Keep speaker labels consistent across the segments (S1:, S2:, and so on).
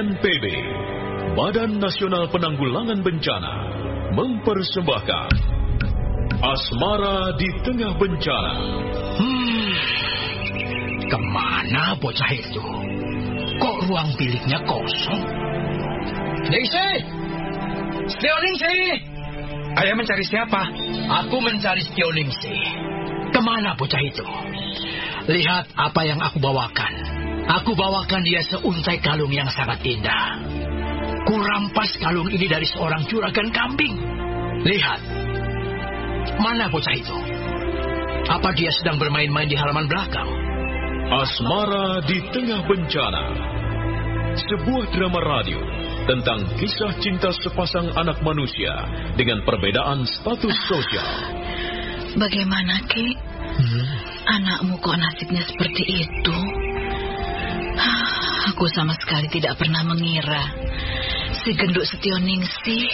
S1: BNPB, Badan Nasional Penanggulangan Bencana, mempersembahkan Asmara di Tengah Bencana.
S2: Hmm, ke mana bocah itu? Kok ruang biliknya kosong? Ningsi! Setio Ningsi!
S3: Ayah mencari siapa?
S2: Aku mencari Setio Ningsi. Ke mana bocah itu? Lihat apa yang aku bawakan. Aku bawakan dia seuntai kalung yang sangat indah. Kurampas kalung ini dari seorang juragan kambing. Lihat. Mana bocah itu? Apa dia sedang bermain-main di halaman belakang?
S1: Asmara di Tengah Bencana. Sebuah drama radio tentang kisah cinta sepasang anak manusia dengan perbedaan status sosial.
S4: Bagaimana, Ki? Hmm. Anakmu kok nasibnya seperti itu? Aku sama sekali tidak pernah mengira si genduk Setioningsi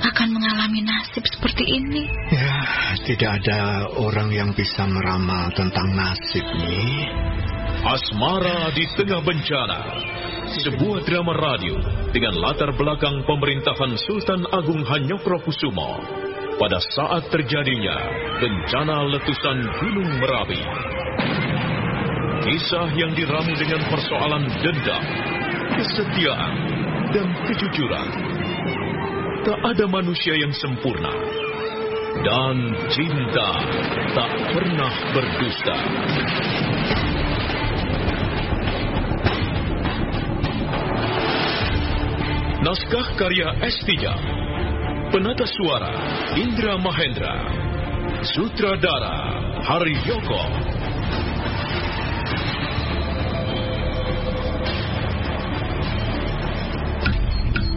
S4: akan mengalami nasib seperti ini.
S5: Ya, tidak ada orang yang bisa meramal tentang nasib ini.
S1: Asmara di Tengah Bencana sebuah drama radio dengan latar belakang pemerintahan Sultan Agung Hanyokrokusumo pada saat terjadinya bencana letusan Gunung Merapi. Kisah yang diramu dengan persoalan dendam, kesetiaan, dan kejujuran. Tak ada manusia yang sempurna. Dan cinta tak pernah berdusta. Naskah karya S. Tijab Penata suara Indra Mahendra Sutradara Hari Yoko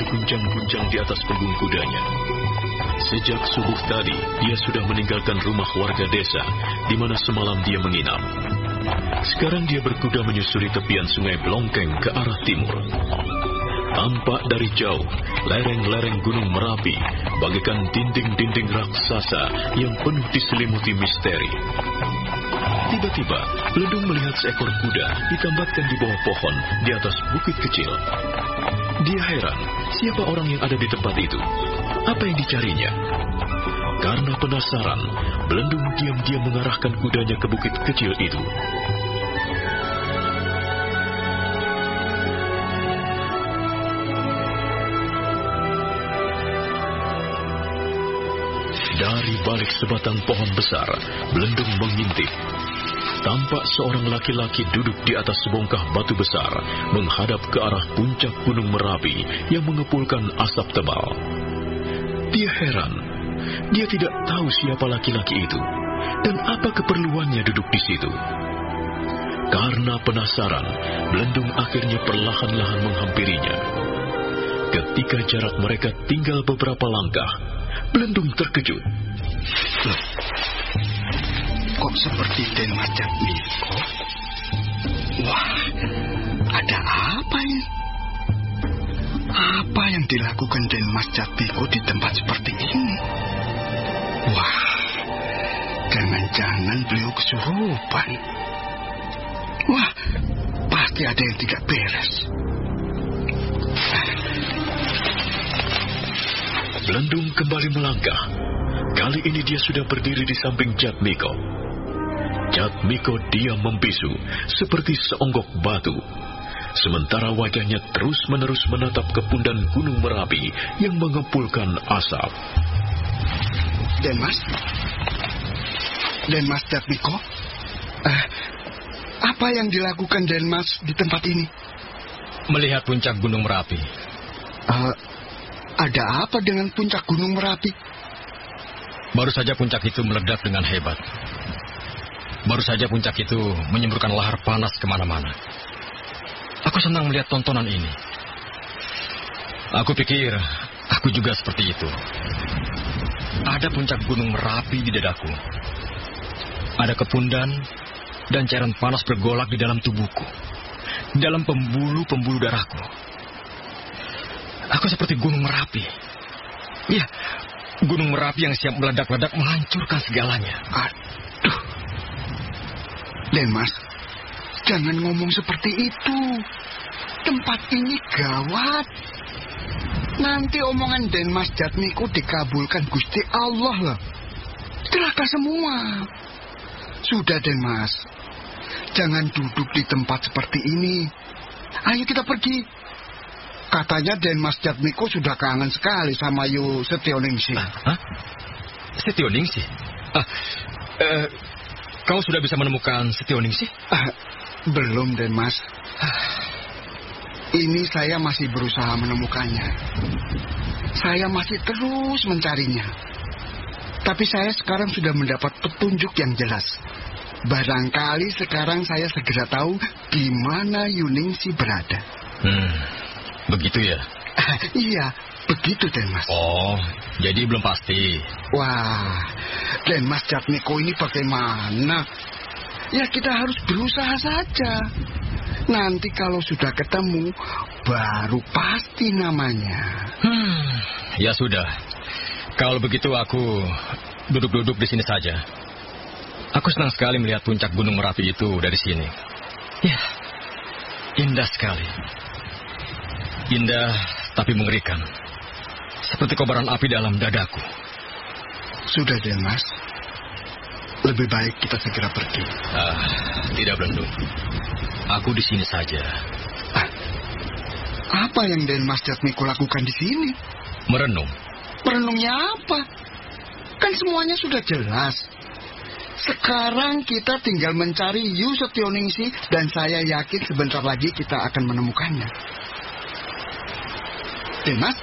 S1: Kembali terguncang-guncang di atas punggung kudanya. Sejak subuh tadi, dia sudah meninggalkan rumah warga desa di mana semalam dia menginap. Sekarang dia berkuda menyusuri tepian sungai Blongkeng ke arah timur. Tampak dari jauh, lereng-lereng gunung Merapi bagaikan dinding-dinding raksasa yang penuh diselimuti misteri. Tiba-tiba, Ledung melihat seekor kuda ditambatkan di bawah pohon di atas bukit kecil. Dia heran, siapa orang yang ada di tempat itu? Apa yang dicarinya? Karena penasaran, Belendung diam-diam mengarahkan kudanya ke bukit kecil itu. Dari balik sebatang pohon besar, Belendung mengintip. Tampak seorang laki-laki duduk di atas sebongkah batu besar, menghadap ke arah puncak gunung Merapi yang mengepulkan asap tebal. Dia heran, dia tidak tahu siapa laki-laki itu dan apa keperluannya duduk di situ. Karena penasaran, Belendung akhirnya perlahan-lahan menghampirinya. Ketika jarak mereka tinggal beberapa langkah, Belendung terkejut.
S5: Kok seperti Den Majat Miko? Wah, ada apa ini? Apa yang dilakukan Den Mas Jatmiko di tempat seperti ini? Wah, jangan-jangan beliau kesurupan. Wah, pasti ada yang tidak beres.
S1: Belendung kembali melangkah. Kali ini dia sudah berdiri di samping Jatmiko. Jatmiko diam membisu seperti seonggok batu. Sementara wajahnya terus-menerus menatap kepundan Gunung Merapi yang mengepulkan asap.
S5: Denmas? Denmas Jatmiko? Eh, apa yang dilakukan Denmas di tempat ini?
S6: Melihat puncak Gunung Merapi.
S5: Uh, ada apa dengan puncak Gunung Merapi?
S6: Baru saja puncak itu meledak dengan hebat. Baru saja puncak itu menyemburkan lahar panas ke mana-mana. Aku senang melihat tontonan ini. Aku pikir aku juga seperti itu. Ada puncak gunung Merapi di dadaku. Ada kepundan dan cairan panas bergolak di dalam tubuhku. Dalam pembuluh-pembuluh darahku. Aku seperti gunung Merapi. Ya, gunung Merapi yang siap meledak-ledak menghancurkan segalanya.
S5: Aduh. Denmas, Jangan ngomong seperti itu. Tempat ini gawat. Nanti omongan Denmas Jatmiko dikabulkan Gusti Allah lah. Celaka semua. Sudah Denmas. Jangan duduk di tempat seperti ini. Ayo kita pergi. Katanya Denmas Jatmiko sudah kangen sekali sama Yu Setioningsi.
S6: Hah? Setioningsi? Ah, eh, kau sudah bisa menemukan Setioningsi?
S5: Ah, belum, Den Mas. Ini saya masih berusaha menemukannya. Saya masih terus mencarinya. Tapi saya sekarang sudah mendapat petunjuk yang jelas. Barangkali sekarang saya segera tahu di mana Yuningsi berada.
S6: Hmm, begitu ya?
S5: iya, begitu Den Mas.
S6: Oh, jadi belum pasti.
S5: Wah, Den Mas Jatmiko ini bagaimana? Ya kita harus berusaha saja. Nanti kalau sudah ketemu, baru pasti namanya.
S6: Hmm, ya sudah. Kalau begitu aku duduk-duduk di sini saja. Aku senang sekali melihat puncak Gunung Merapi itu dari sini. Ya, indah sekali. Indah tapi mengerikan. Seperti kobaran api dalam dadaku.
S5: Sudah deh, Mas. Lebih baik kita segera pergi.
S6: Ah, tidak Belendung. Aku di sini saja.
S5: Ah, apa yang Den Mas Jatmiko lakukan di sini?
S6: Merenung.
S5: Merenungnya apa? Kan semuanya sudah jelas. Sekarang kita tinggal mencari Yu Setioningsi dan saya yakin sebentar lagi kita akan menemukannya. Denmas?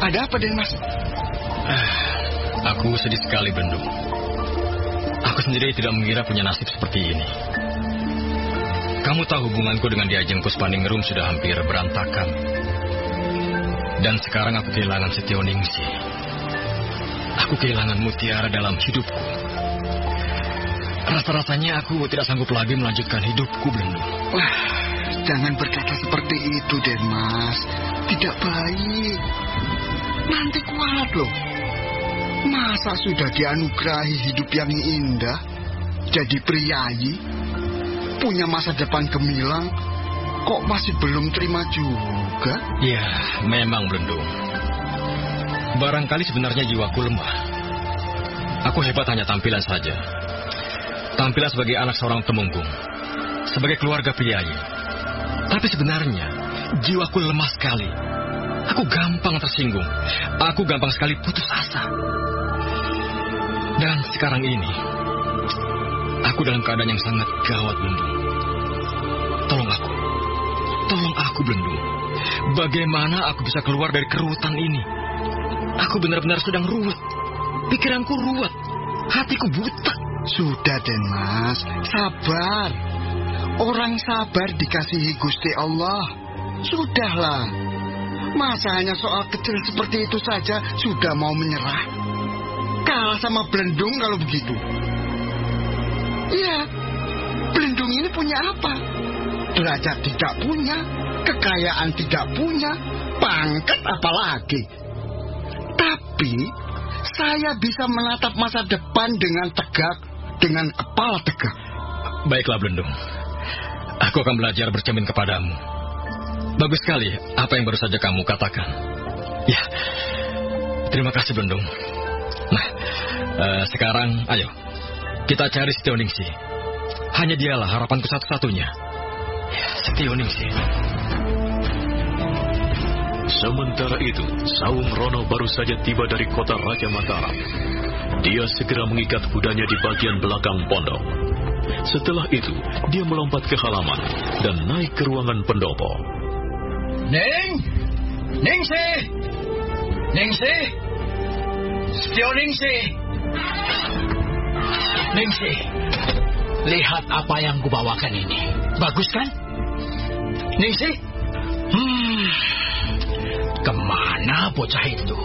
S5: Ada apa Denmas?
S6: Ah, aku sedih sekali Bendung. Aku sendiri tidak mengira punya nasib seperti ini. Kamu tahu hubunganku dengan Diajeng Puspaningrum sudah hampir berantakan. Dan sekarang aku kehilangan Setioningsi. Aku kehilangan mutiara dalam hidupku. Rasa-rasanya aku tidak sanggup lagi melanjutkan hidupku, Belendung.
S5: Wah, jangan berkata seperti itu, Denmas. Tidak baik. Nanti kuat loh. Masa sudah dianugerahi hidup yang indah, jadi priayi, punya masa depan gemilang, kok masih belum terima juga?
S6: Ya, memang Belendung. Barangkali sebenarnya jiwaku lemah. Aku hebat hanya tampilan saja. Tampilan sebagai anak seorang temunggung. Sebagai keluarga priayi. Tapi sebenarnya, jiwaku lemah sekali. Aku gampang tersinggung. Aku gampang sekali putus asa. Dan sekarang ini, aku dalam keadaan yang sangat gawat, Belendung. Tolong aku. Tolong aku, Belendung. Bagaimana aku bisa keluar dari kerutan ini? Aku benar-benar sedang ruwet. Pikiranku ruwet. Hatiku buta.
S5: Sudah, Denmas. Sabar. Orang sabar dikasihi Gusti Allah. Sudahlah. Masa hanya soal kecil seperti itu saja sudah mau menyerah? Kalah sama Belendung kalau begitu. Iya, Belendung ini punya apa? Derajat tidak punya, kekayaan tidak punya, pangkat apalagi. Tapi saya bisa menatap masa depan dengan tegak, dengan kepala tegak.
S6: Baiklah, Belendung. Aku akan belajar bercermin kepadamu. Bagus sekali apa yang baru saja kamu katakan. Ya, terima kasih, Belendung. Nah, uh, sekarang ayo Kita cari Setioningsi. Hanya dialah harapanku satu-satunya. Setioningsi.
S1: Sementara itu, Saung Rono baru saja tiba dari kota Raja Mataram. Dia segera mengikat kudanya di bagian belakang pondok. Setelah itu, dia melompat ke halaman dan naik ke ruangan pendopo.
S2: Neng! Ningsi! Ningsi! Setio Ningsi! Ningsi, lihat apa yang kubawakan ini. Bagus kan? Ningsi? Hmm, ke mana bocah itu?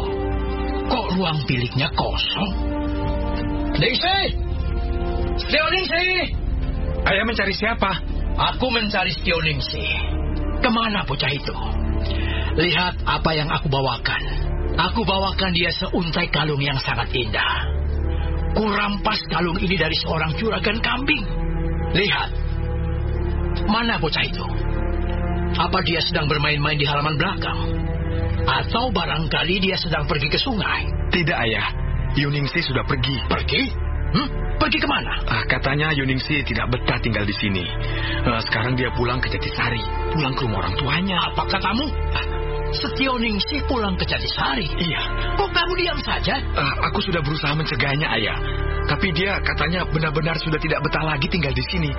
S2: Kok ruang biliknya kosong? Ningsi! Setio Ningsi!
S3: Ayah mencari siapa?
S2: Aku mencari Setio Ningsi. Ke mana bocah itu? Lihat apa yang aku bawakan. Aku bawakan dia seuntai kalung yang sangat indah. Kurampas kalung ini dari seorang juragan kambing. Lihat. Mana bocah itu? Apa dia sedang bermain-main di halaman belakang? Atau barangkali dia sedang pergi ke sungai?
S3: Tidak, Ayah. Yuningsi sudah pergi.
S2: Pergi? Hmm? Pergi ke mana?
S3: Ah, katanya Yuningsi tidak betah tinggal di sini. Ah, sekarang dia pulang ke Jatisari. Pulang ke rumah orang tuanya.
S2: Apa katamu? Setioningsi pulang ke Jatisari.
S3: Iya.
S2: Kok kamu diam saja?
S3: Ah, aku sudah berusaha mencegahnya, Ayah. Tapi dia katanya benar-benar sudah tidak betah lagi tinggal di sini.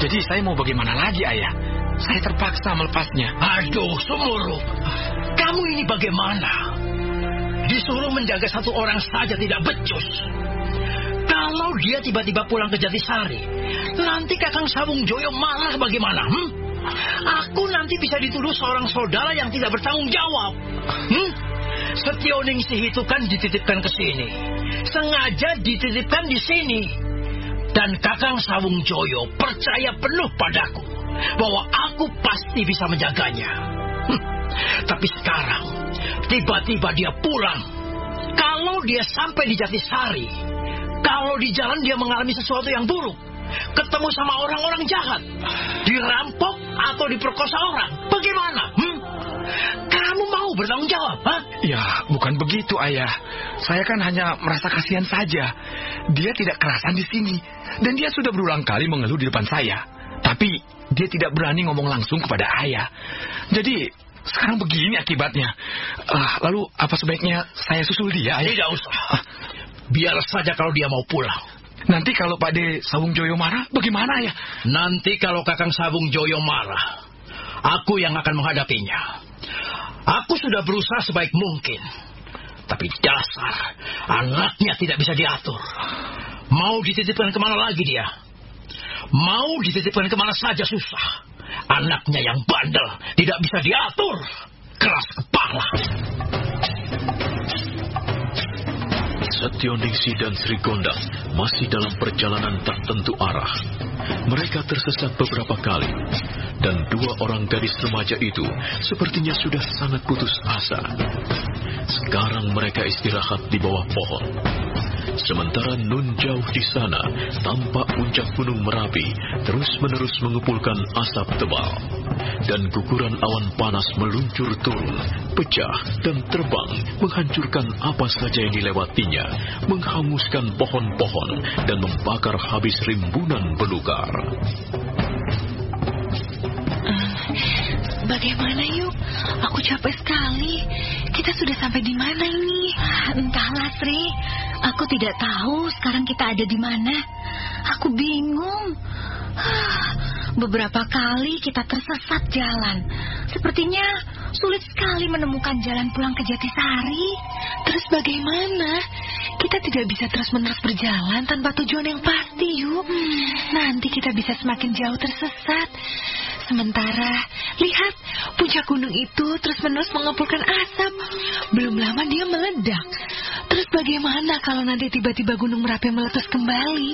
S3: Jadi saya mau bagaimana lagi, Ayah? Saya terpaksa melepasnya.
S2: Aduh, Sumuruk. Kamu ini bagaimana? Disuruh menjaga satu orang saja tidak becus. Kalau dia tiba-tiba pulang ke Jatisari, nanti Kakang Sawung Joyo marah bagaimana? Hmm? Aku nanti bisa dituduh seorang saudara yang tidak bertanggung jawab. Hmm? Setioningsi itu kan dititipkan ke sini. Sengaja dititipkan di sini. Dan Kakang Sawung Joyo percaya penuh padaku bahwa aku pasti bisa menjaganya. Hmm. Tapi sekarang, tiba-tiba dia pulang. Kalau dia sampai di Jatisari, kalau di jalan dia mengalami sesuatu yang buruk, ketemu sama orang-orang jahat, dirampok atau diperkosa orang, bagaimana? Hmm? Kamu mau bertanggung jawab, ha?
S3: Ya, bukan begitu, Ayah. Saya kan hanya merasa kasihan saja. Dia tidak kerasan di sini. Dan dia sudah berulang kali mengeluh di depan saya. Tapi dia tidak berani ngomong langsung kepada Ayah. Jadi, sekarang begini akibatnya. Ah, lalu, apa sebaiknya saya susul dia, Ayah?
S2: Tidak usah. Biar saja kalau dia mau pulang.
S3: Nanti kalau Pak De Sawung Joyo marah, bagaimana ya?
S2: Nanti kalau Kakang Sawung Joyo marah, aku yang akan menghadapinya. Aku sudah berusaha sebaik mungkin. Tapi dasar, anaknya tidak bisa diatur. Mau dititipkan ke mana lagi dia? Mau dititipkan ke mana saja susah. Anaknya yang bandel, tidak bisa diatur. Keras kepala.
S1: Setioningsi dan Sri Gondang masih dalam perjalanan tak tentu arah. Mereka tersesat beberapa kali, dan dua orang gadis remaja itu sepertinya sudah sangat putus asa. Sekarang mereka istirahat di bawah pohon. Sementara Nun jauh di sana, tampak puncak gunung Merapi terus-menerus mengepulkan asap tebal. Dan guguran awan panas meluncur turun, pecah dan terbang, menghancurkan apa saja yang dilewatinya, menghanguskan pohon-pohon dan membakar habis rimbunan belukar.
S4: Bagaimana yuk? Aku capek sekali. Kita sudah sampai di mana ini? Entahlah, Sri. Aku tidak tahu sekarang kita ada di mana. Aku bingung. Beberapa kali kita tersesat jalan. Sepertinya sulit sekali menemukan jalan pulang ke Jatisari. Terus bagaimana? Kita tidak bisa terus-menerus berjalan tanpa tujuan yang pasti, yuk. Nanti kita bisa semakin jauh tersesat. Sementara, lihat, puncak gunung itu terus-menerus mengepulkan asap. Belum lama dia meledak. Terus bagaimana kalau nanti tiba-tiba gunung Merapi meletus kembali?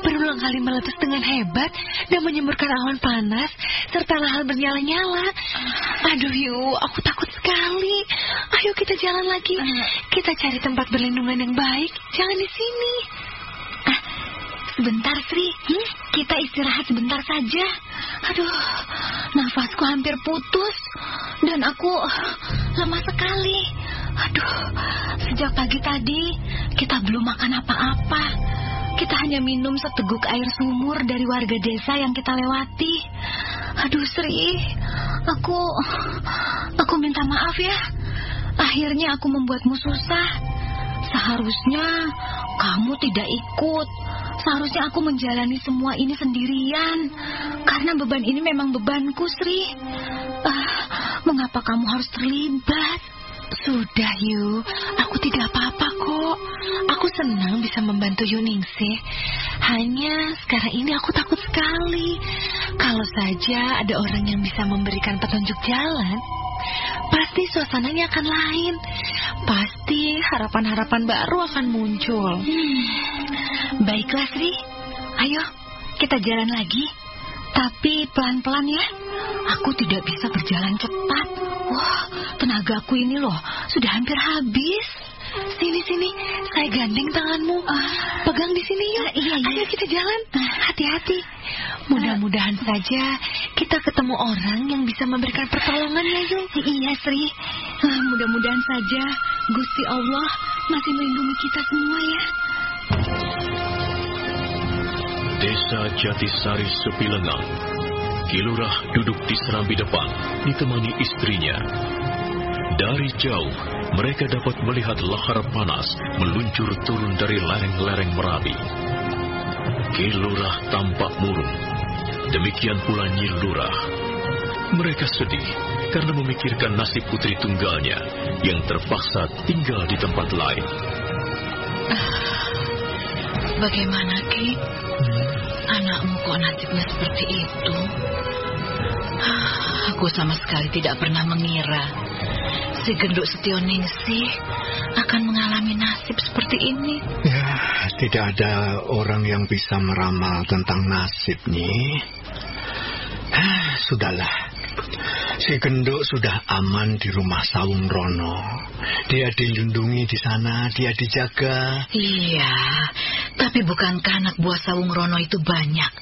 S4: Berulang kali meletus dengan hebat dan menyemburkan awan panas serta lahar bernyala-nyala. Aduh, yuk, aku takut sekali. Ayo kita jalan lagi. Kita cari tempat berlindungan yang baik. Jangan di sini. Ah, sebentar, Sri. Kita istirahat sebentar saja. Aduh, nafasku hampir putus. Dan aku lemah sekali. Aduh, sejak pagi tadi kita belum makan apa-apa. kita hanya minum seteguk air sumur dari warga desa yang kita lewati. Aduh, Sri, aku aku minta maaf ya. Akhirnya aku membuatmu susah. Seharusnya kamu tidak ikut. Seharusnya aku menjalani semua ini sendirian. Karena beban ini memang bebanku, Sri. Ah, mengapa kamu harus terlibat?
S7: Sudah, Yu. Aku tidak apa-apa kok. Aku senang bisa membantu Yuningsih. Hanya sekarang ini aku takut sekali. Kalau saja ada orang yang bisa memberikan petunjuk jalan, pasti suasananya akan lain. Pasti harapan-harapan baru akan muncul.
S4: Hmm. Baiklah, Sri. Ayo, kita jalan lagi. Tapi pelan-pelan ya. Aku tidak bisa berjalan cepat. Wah, tenagaku ini loh sudah hampir habis. Sini sini, saya gandeng tanganmu. Pegang di sini yuk.
S7: iya, iya.
S4: Ayo kita jalan.
S7: Hati-hati. Mudah-mudahan saja kita ketemu orang yang bisa memberikan pertolongan ya, Yu.
S4: Iya, Sri. Ah, Mudah-mudahan saja Gusti Allah masih melindungi kita semua ya.
S1: Desa Jatisari sepi lengang. Kilurah duduk di serambi depan, ditemani istrinya. Dari jauh, mereka dapat melihat lahar panas meluncur turun dari lereng-lereng Merapi. Kilurah tampak murung. Demikian pula Nyi Lurah. Mereka sedih karena memikirkan nasib putri tunggalnya yang terpaksa tinggal di tempat lain.
S7: Bagaimana, Ki? Anakmu kok nasibnya seperti itu? Ah, Aku sama sekali tidak pernah mengira si genduk Setioningsi akan mengalami nasib seperti ini.
S8: Ya, tidak ada orang yang bisa meramal tentang nasib nih. Ah, Sudahlah. Si Genduk sudah aman di rumah Sawung Rono. Dia dilindungi di sana, dia dijaga.
S7: Iya, tapi bukankah anak buah Sawung Rono itu banyak?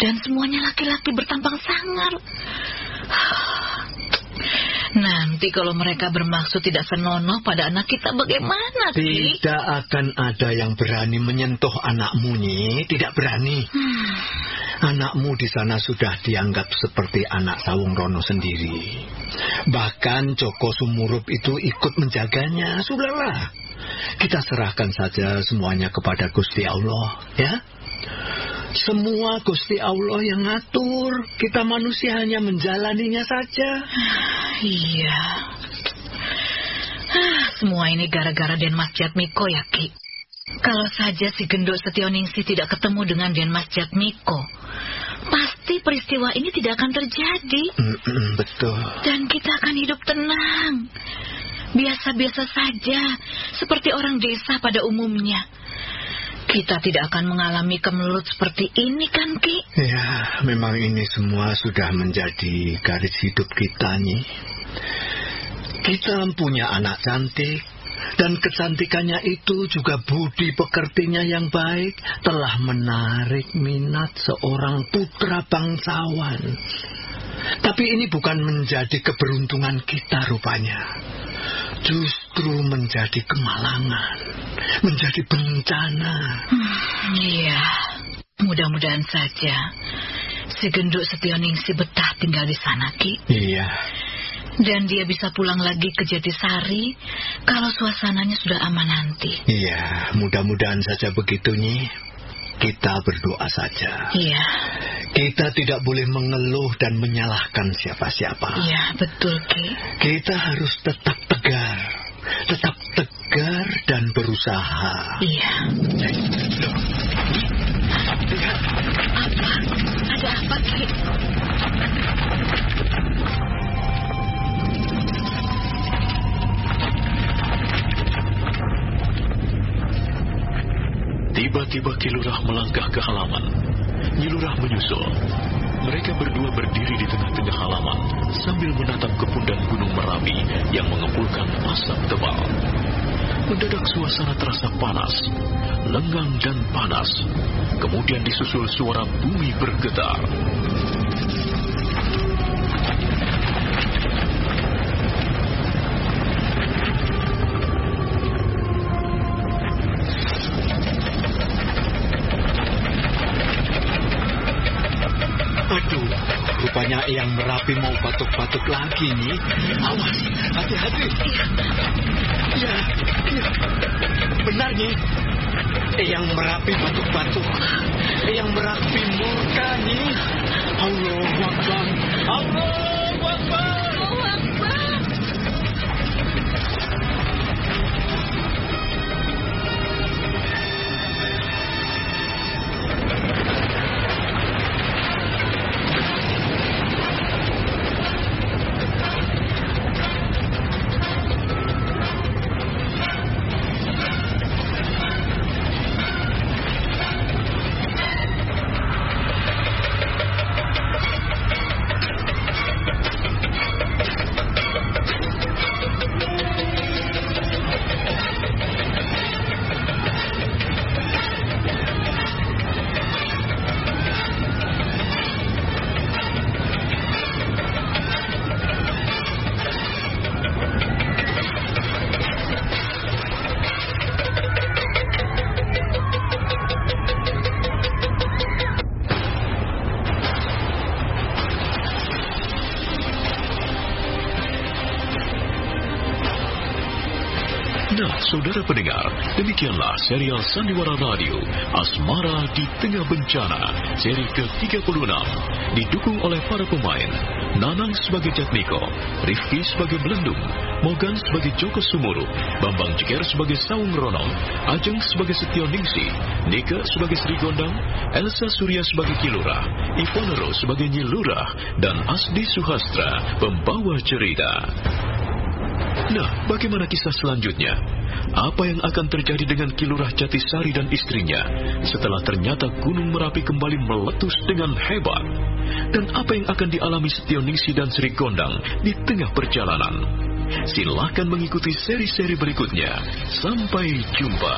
S7: Dan semuanya laki-laki bertampang sangar. Nanti kalau mereka bermaksud tidak senonoh pada anak kita bagaimana, Ki?
S8: Tidak akan ada yang berani menyentuh anakmu, Nyi. Tidak berani. Anakmu di sana sudah dianggap seperti anak Sawung Rono sendiri. Bahkan Joko Sumurup itu ikut menjaganya. Sudahlah. Kita serahkan saja semuanya kepada Gusti Allah, ya. Semua Gusti Allah yang ngatur. Kita manusia hanya menjalaninya saja.
S7: Iya. Ah, semua ini gara-gara Denmas Jatmiko ya, Ki. Kalau saja si Gendok Setioningsi tidak ketemu dengan Denmas Jatmiko, pasti peristiwa ini tidak akan terjadi.
S8: Mm-mm, betul.
S7: Dan kita akan hidup tenang. Biasa-biasa saja, seperti orang desa pada umumnya. Kita tidak akan mengalami kemelut seperti ini kan, Ki?
S8: Ya, memang ini semua sudah menjadi garis hidup kita, Nyi. Kita punya anak cantik, dan kecantikannya itu juga budi pekertinya yang baik telah menarik minat seorang putra bangsawan. Tapi ini bukan menjadi keberuntungan kita rupanya. Justru menjadi kemalangan, menjadi bencana.
S7: Iya, mudah-mudahan saja si Genduk Setioningsi betah tinggal di sana, Ki.
S8: Iya,
S7: Dan dia bisa pulang lagi ke Jatisari kalau suasananya sudah aman nanti.
S8: iya, mudah-mudahan saja begitu, Nyi. Kita berdoa saja.
S7: Iya,
S8: Kita tidak boleh mengeluh dan menyalahkan siapa-siapa.
S7: iya betul, Ki.
S8: Kita harus tetap tegar, tetap tegar dan berusaha.
S7: Iya.
S8: Loh,
S7: Apa? Ada apa, Ki?
S1: Tiba-tiba Kilurah melangkah ke halaman. Nyilurah menyusul. Mereka berdua berdiri di tengah-tengah halaman sambil menatap kepundan Gunung Merapi yang mengepulkan asap tebal. Mendadak suasana terasa panas, lenggang dan panas. Kemudian disusul suara bumi bergetar.
S8: Merapi mau batuk-batuk lagi nih. Awas, hati-hati. Ya, ya. Benar nih. Yang Merapi batuk-batuk. Yang Merapi murka nih. Allah Akbar. Allah Akbar.
S1: Saudara pendengar, demikianlah serial Sandiwara Radio Asmara di Tengah Bencana, seri ke-36, didukung oleh para pemain, Nanang sebagai Jatmiko, Rifki sebagai Belendung, Mogan sebagai Joko Sumuru, Bambang Jeker sebagai Saung Ronong, Ajeng sebagai Setio Ningsi, Nika sebagai Sri Gondang, Elsa Surya sebagai Kilura, Ivonero sebagai Nyilurah, dan Asdi Suhastra, pembawa cerita. Nah, bagaimana kisah selanjutnya? Apa yang akan terjadi dengan Kilurah Jatisari dan istrinya setelah ternyata Gunung Merapi kembali meletus dengan hebat? Dan apa yang akan dialami Setioningsi dan Sri Gondang di tengah perjalanan? Silahkan mengikuti seri-seri berikutnya. Sampai jumpa.